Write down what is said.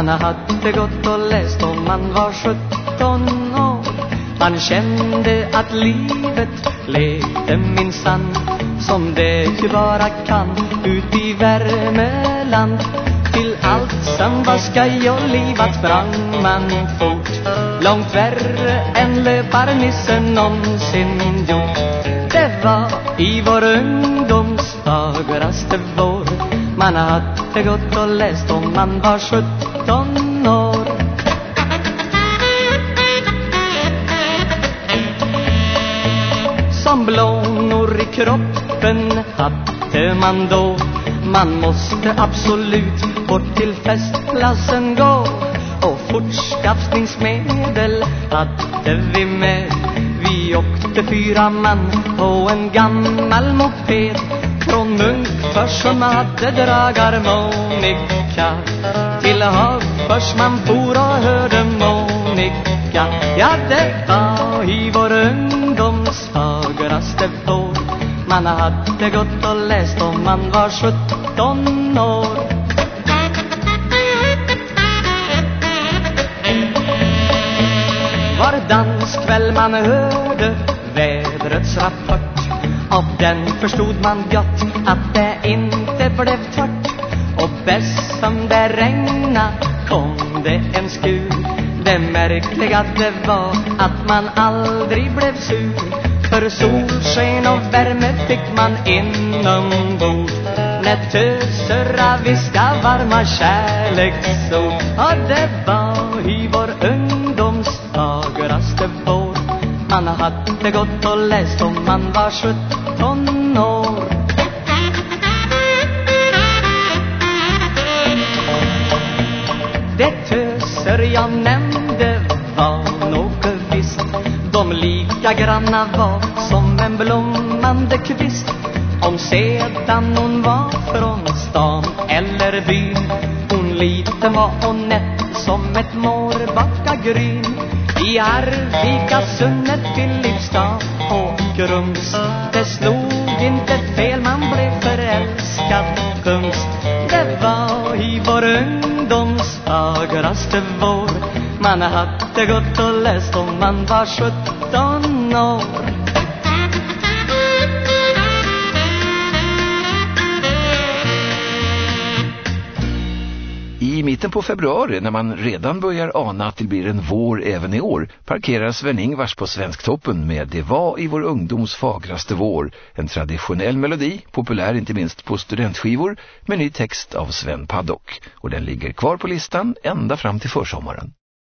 Man hade gått och läst om man var 17 år Man kände att livet levde minsann Som det ju bara kan ut i värmeland. Till allt som var skaj och livat sprang man fort. Långt värre än löparnissen någonsin gjort. Det var i vår ungdoms fagraste vår. Man hade gått och läst om man var 17 år. Som blånor i kroppen hade man då. Man måste absolut bort till festplatsen gå. Och fortskaffningsmedel hade vi med. Vi åkte fyra man på en gammal moped Från Munk först som hade dragarmonika Till Hagfors man for och hörde Monica. Ja, det var i vår ungdoms fagraste vår Man hade gått och läst om man var 17 år. Var danskväll man hörde vädrets rapport. Av den förstod man gott att det som det regna kom det en skur Det märkliga det var att man aldrig blev sur. För solsken och värme fick man inombord När töserna viska varma kärleksord. Ja, det var i vår ungdoms fagraste vår. Man hade gått och läst om man var 17 töser jag nämnde var nog visst. De lika granna var som en blommande kvist. Om sedan hon var från stan eller byn Hon liten var och nätt som ett mårbackagryn I Arvika, Sunnet, Filipstad och Grums. Det slog inte fel, man blev förälskad kungs Det var i vår ungdoms fagraste vår Man hade gått och läst om man var 17 år I mitten på februari, när man redan börjar ana att det blir en vår även i år, parkerar Sven-Ingvars på Svensktoppen med Det var i vår ungdoms fagraste vår, en traditionell melodi, populär inte minst på studentskivor, med ny text av Sven Paddock. Och den ligger kvar på listan ända fram till försommaren.